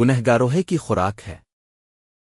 گنہگاروہے کی خوراک ہے۔